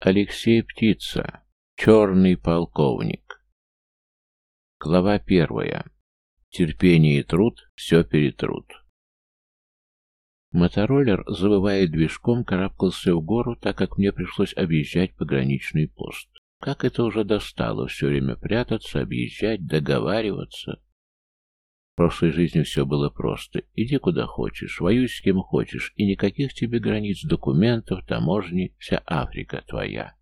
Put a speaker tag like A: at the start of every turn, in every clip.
A: Алексей Птица. Черный полковник. Глава первая. Терпение и труд все перетрут. Мотороллер, завывая движком, карабкался в гору, так как мне пришлось объезжать пограничный пост. Как это уже достало, все время прятаться, объезжать, договариваться. Прошлой жизни все было просто. Иди куда хочешь, воюй с кем хочешь, и никаких тебе границ, документов, таможни, вся Африка твоя.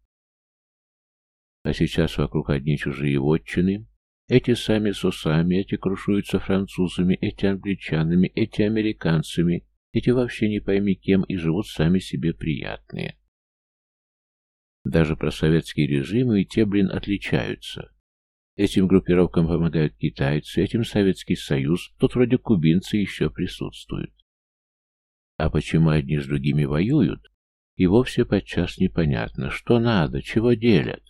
A: А сейчас вокруг одни чужие вотчины, эти сами с усами, эти крушуются французами, эти англичанами, эти американцами, эти вообще не пойми кем и живут сами себе приятные. Даже про советские режимы и те, блин, отличаются. Этим группировкам помогают китайцы, этим Советский Союз, тут вроде кубинцы еще присутствуют. А почему одни с другими воюют? И вовсе подчас непонятно, что надо, чего делят.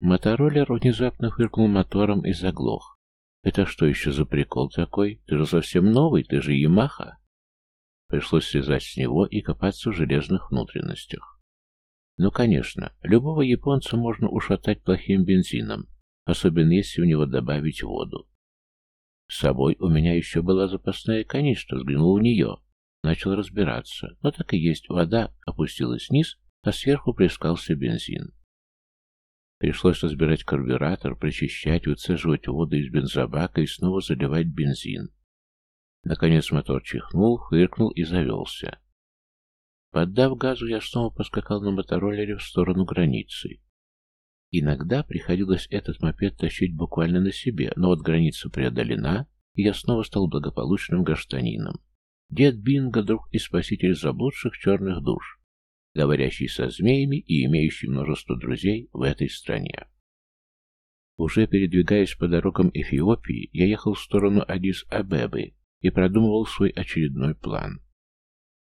A: Мотороллер внезапно фыркнул мотором и заглох. «Это что еще за прикол такой? Ты же совсем новый, ты же Ямаха!» Пришлось слезать с него и копаться в железных внутренностях. Ну, конечно, любого японца можно ушатать плохим бензином, особенно если в него добавить воду. С собой у меня еще была запасная канистра, взглянул в нее. Начал разбираться, но так и есть, вода опустилась вниз, а сверху плескался бензин. Пришлось разбирать карбюратор, прочищать, выцеживать воду из бензобака и снова заливать бензин. Наконец мотор чихнул, фыркнул и завелся. Поддав газу, я снова поскакал на мотороллере в сторону границы. Иногда приходилось этот мопед тащить буквально на себе, но вот граница преодолена, и я снова стал благополучным гражданином. Дед Бинго, друг и спаситель заблудших черных душ говорящий со змеями и имеющий множество друзей в этой стране. Уже передвигаясь по дорогам Эфиопии, я ехал в сторону Адис-Абебы и продумывал свой очередной план.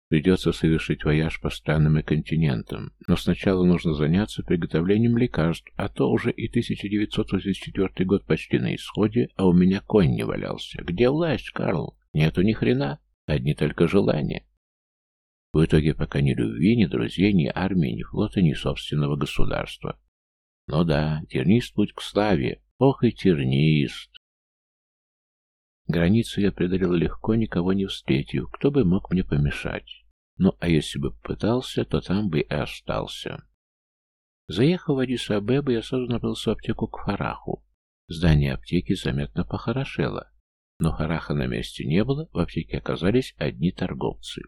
A: Придется совершить вояж по странам и континентам, но сначала нужно заняться приготовлением лекарств, а то уже и 1984 год почти на исходе, а у меня конь не валялся. Где власть, Карл? Нету ни хрена, одни только желания. В итоге пока ни любви, ни друзей, ни армии, ни флота, ни собственного государства. Ну да, тернист путь к славе. Ох и тернист. Границу я преодолел легко, никого не встретив. Кто бы мог мне помешать? Ну, а если бы попытался, то там бы и остался. Заехав в Адис-Абебу, я сразу направился в аптеку к Фараху. Здание аптеки заметно похорошело. Но Хараха на месте не было, в аптеке оказались одни торговцы.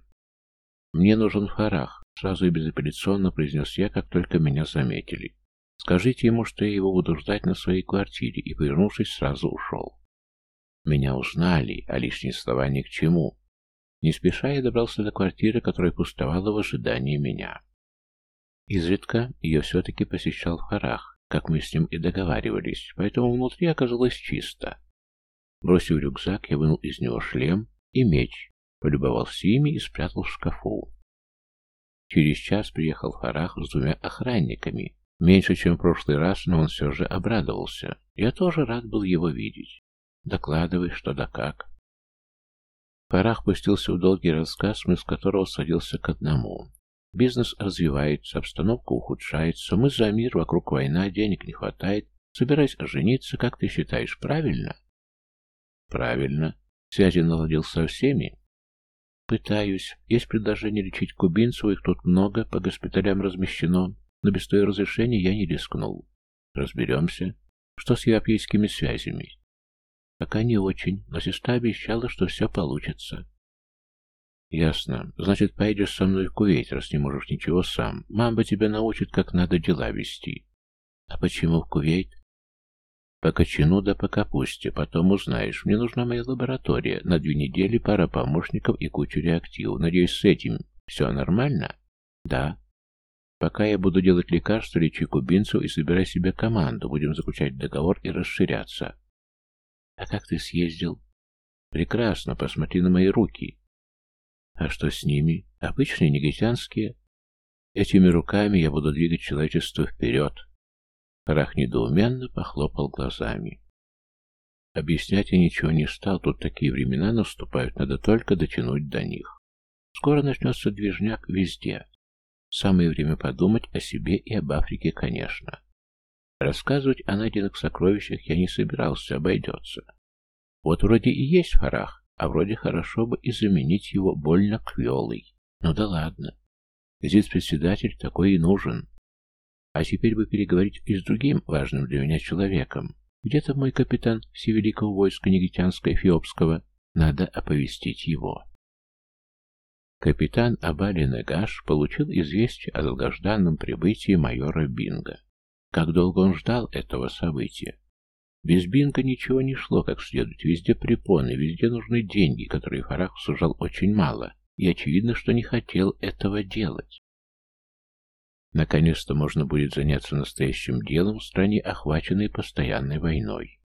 A: «Мне нужен Фарах», — сразу и безапелляционно произнес я, как только меня заметили. «Скажите ему, что я его буду ждать на своей квартире», и, повернувшись, сразу ушел. Меня узнали, а лишние слова ни к чему. Не спеша я добрался до квартиры, которая пустовала в ожидании меня. Изредка ее все-таки посещал Фарах, как мы с ним и договаривались, поэтому внутри оказалось чисто. Бросив рюкзак, я вынул из него шлем и меч, полюбовался ими и спрятал в шкафу. Через час приехал Фарах с двумя охранниками. Меньше, чем в прошлый раз, но он все же обрадовался. Я тоже рад был его видеть. Докладывай, что да как. Фарах пустился в долгий рассказ, смысл которого садился к одному. Бизнес развивается, обстановка ухудшается, мы за мир, вокруг война, денег не хватает. Собираюсь жениться, как ты считаешь, правильно? Правильно. Связи наладил со всеми. Пытаюсь. Есть предложение лечить кубинцев, их тут много, по госпиталям размещено, но без твоего разрешения я не рискнул. Разберемся. Что с европейскими связями? Пока не очень, но сестра обещала, что все получится. Ясно. Значит, поедешь со мной в Кувейт, раз не можешь ничего сам. Мама тебя научит, как надо дела вести. А почему в Кувейт? По кочану да по капусте, потом узнаешь. Мне нужна моя лаборатория. На две недели пара помощников и куча реактивов. Надеюсь, с этим все нормально? Да. Пока я буду делать лекарства, лечи кубинцев и собирай себе команду. Будем заключать договор и расширяться. А как ты съездил? Прекрасно, посмотри на мои руки. А что с ними? Обычные негритянские. Этими руками я буду двигать человечество вперед. Рах недоуменно похлопал глазами. Объяснять я ничего не стал, тут такие времена наступают, надо только дотянуть до них. Скоро начнется движняк везде. Самое время подумать о себе и об Африке, конечно. Рассказывать о найденных сокровищах я не собирался, обойдется. Вот вроде и есть Фарах, а вроде хорошо бы и заменить его больно квелой. Ну да ладно. Зид-председатель такой и нужен. А теперь бы переговорить и с другим важным для меня человеком. Где-то мой капитан Всевеликого войска Негритянско-Эфиопского. Надо оповестить его. Капитан Абали Негаш получил известие о долгожданном прибытии майора Бинга. Как долго он ждал этого события? Без Бинга ничего не шло как следует. Везде препоны, везде нужны деньги, которые Фарах сужал очень мало, и очевидно, что не хотел этого делать. Наконец-то можно будет заняться настоящим делом в стране, охваченной постоянной войной.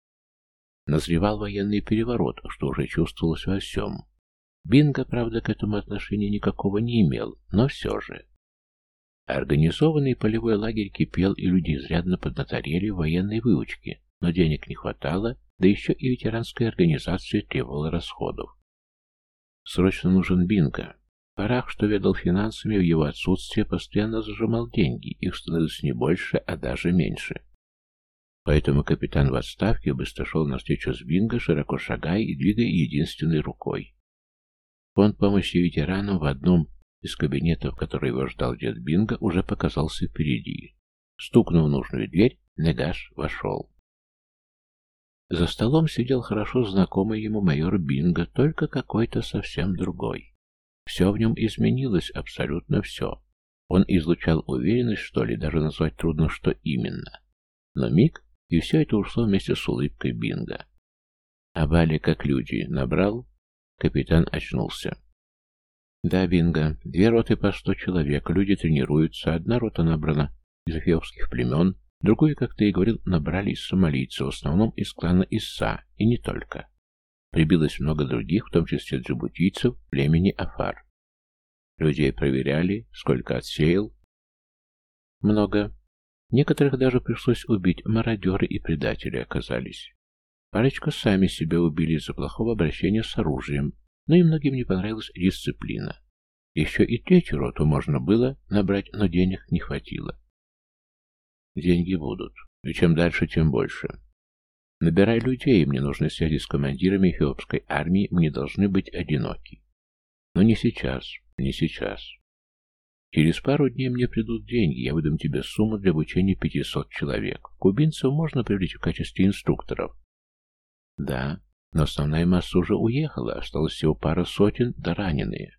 A: Назревал военный переворот, что уже чувствовалось во всем. Бинго, правда, к этому отношения никакого не имел, но все же. Организованный полевой лагерь кипел, и люди изрядно поднаторели в военной выучке, но денег не хватало, да еще и ветеранская организация требовала расходов. Срочно нужен Бинго, Парах, что ведал финансами, в его отсутствие постоянно зажимал деньги, их становилось не больше, а даже меньше. Поэтому капитан в отставке быстро шел навстречу с Бинго, широко шагая и двигая единственной рукой. Фонд помощи ветеранам в одном из кабинетов, который его ждал дед Бинго, уже показался впереди. Стукнув в нужную дверь, Негаш вошел. За столом сидел хорошо знакомый ему майор Бинго, только какой-то совсем другой. Все в нем изменилось, абсолютно все. Он излучал уверенность, что ли, даже назвать трудно, что именно. Но миг, и все это ушло вместе с улыбкой Бинга. А Бали, как люди, набрал? Капитан очнулся. Да, Бинго, две роты по сто человек, люди тренируются, одна рота набрана из эфиопских племен, другую, как ты и говорил, набрали из сомалийцев, в основном из клана Исса, и не только. Прибилось много других, в том числе джибутийцев, племени Афар. Людей проверяли, сколько отсеял. Много. Некоторых даже пришлось убить, мародеры и предатели оказались. Парочка сами себя убили из-за плохого обращения с оружием, но и многим не понравилась дисциплина. Еще и третью роту можно было набрать, но денег не хватило. Деньги будут, и чем дальше, тем больше. Набирай людей, мне нужны связи с командирами эфиопской армии, мне должны быть одиноки. Но не сейчас, не сейчас. Через пару дней мне придут деньги, я выдам тебе сумму для обучения 500 человек. Кубинцев можно привлечь в качестве инструкторов. Да, но основная масса уже уехала, осталось всего пара сотен, да раненые.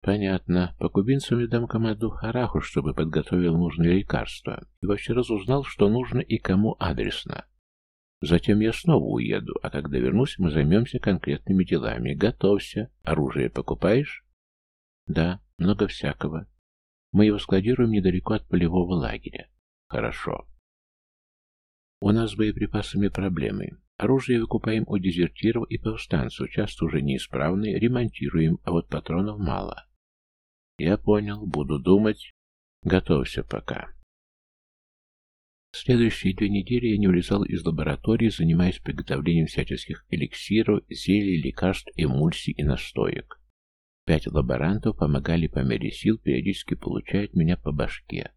A: Понятно. По кубинцам я дам команду Хараху, чтобы подготовил нужные лекарства. И вообще разузнал, что нужно и кому адресно. Затем я снова уеду, а когда вернусь, мы займемся конкретными делами. Готовься. Оружие покупаешь? Да, много всякого. Мы его складируем недалеко от полевого лагеря. Хорошо. У нас с боеприпасами проблемы. Оружие выкупаем у дезертиров и повстанцев, часто уже неисправные, ремонтируем, а вот патронов мало. Я понял, буду думать. Готовься пока. Следующие две недели я не улезал из лаборатории, занимаясь приготовлением всяческих эликсиров, зелий, лекарств, эмульсий и настоек. Пять лаборантов помогали по мере сил, периодически получают меня по башке.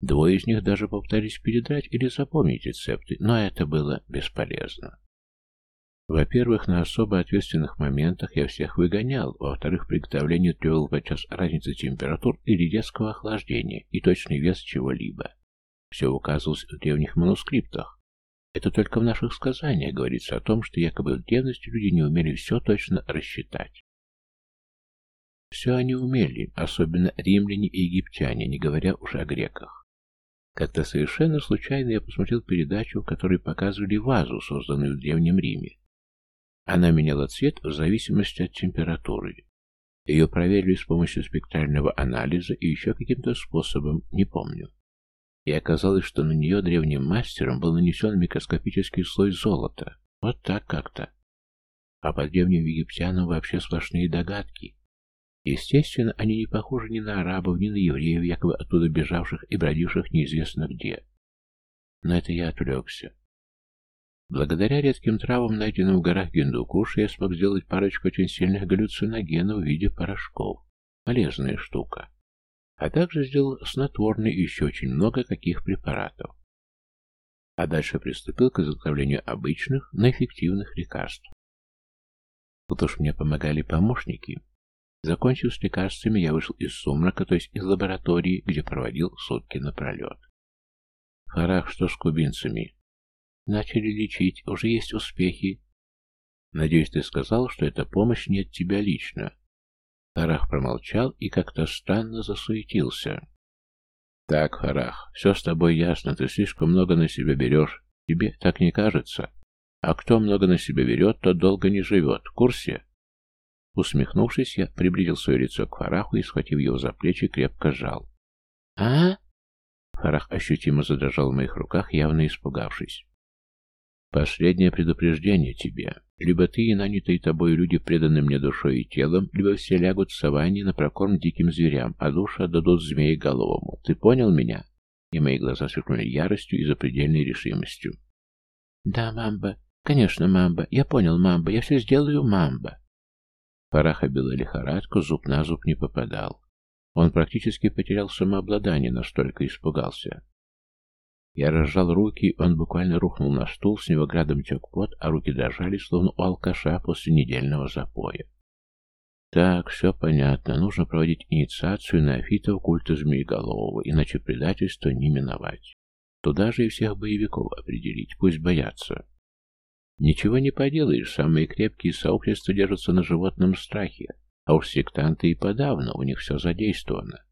A: Двое из них даже попытались передрать или запомнить рецепты, но это было бесполезно. Во-первых, на особо ответственных моментах я всех выгонял, во-вторых, приготовлению требовал подчас разницы температур или резкого охлаждения и точный вес чего-либо. Все указывалось в древних манускриптах. Это только в наших сказаниях говорится о том, что якобы в древности люди не умели все точно рассчитать. Все они умели, особенно римляне и египтяне, не говоря уже о греках. Как-то совершенно случайно я посмотрел передачу, в которой показывали вазу, созданную в Древнем Риме. Она меняла цвет в зависимости от температуры. Ее проверили с помощью спектрального анализа и еще каким-то способом, не помню и оказалось, что на нее древним мастером был нанесен микроскопический слой золота. Вот так как-то. А по древним египтянам вообще сплошные догадки. Естественно, они не похожи ни на арабов, ни на евреев, якобы оттуда бежавших и бродивших неизвестно где. Но это я отвлекся. Благодаря редким травам, найденным в горах Гиндукуша, я смог сделать парочку очень сильных галлюциногенов в виде порошков. Полезная штука. а также сделал снотворный и еще очень много каких препаратов. А дальше приступил к изготовлению обычных, но эффективных лекарств. Тут уж мне помогали помощники. Закончив с лекарствами, я вышел из сумрака, то есть из лаборатории, где проводил сутки напролет. Харах, что с кубинцами? Начали лечить, уже есть успехи. Надеюсь, ты сказал, что эта помощь не от тебя лично. Харах промолчал и как-то странно засуетился. Так, Харах, все с тобой ясно, ты слишком много на себя берешь. Тебе так не кажется? А кто много на себя берет, тот долго не живет. В курсе? Усмехнувшись, я приблизил свое лицо к Фараху и, схватив его за плечи, крепко сжал. «А?» Фарах ощутимо задрожал в моих руках, явно испугавшись. «Последнее предупреждение тебе. Либо ты и нанятые тобой люди преданы мне душой и телом, либо все лягут в саванне на прокорм диким зверям, а души отдадут змееголовому. Ты понял меня?» И мои глаза сверкнули яростью и запредельной решимостью. «Да, мамба. Конечно, мамба. Я понял, мамба. Я все сделаю, мамба». Фараха била лихорадку, зуб на зуб не попадал. Он практически потерял самообладание, настолько испугался. Я разжал руки, он буквально рухнул на стул, с него градом тек пот, а руки дрожали, словно у алкаша после недельного запоя. Так, все понятно. Нужно проводить инициацию на афитов культа Змееголового, иначе предательство не миновать. Туда же и всех боевиков определить, пусть боятся. Ничего не поделаешь, самые крепкие сообщества держатся на животном страхе, а уж сектанты и подавно, у них все задействовано.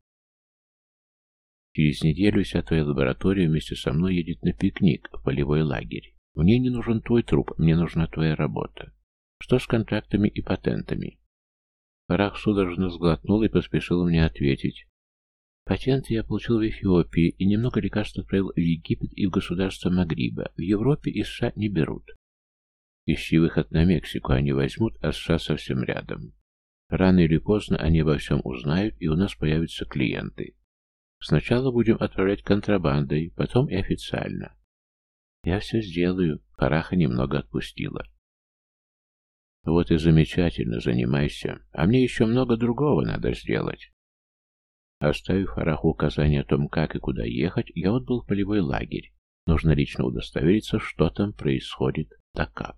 A: Через неделю вся твоя лаборатория вместе со мной едет на пикник в полевой лагерь. Мне не нужен твой труп, мне нужна твоя работа. Что с контрактами и патентами? Парах судорожно сглотнул и поспешил мне ответить. Патенты я получил в Эфиопии и немного лекарств отправил в Египет и в государство Магриба. В Европе и США не берут. Ищи выход на Мексику они возьмут, а США совсем рядом. Рано или поздно они обо всем узнают, и у нас появятся клиенты. Сначала будем отправлять контрабандой, потом и официально. Я все сделаю. Хараха немного отпустила. Вот и замечательно, занимайся. А мне еще много другого надо сделать. Оставив Хараху указание о том, как и куда ехать, я отбыл в полевой лагерь. Нужно лично удостовериться, что там происходит, да как.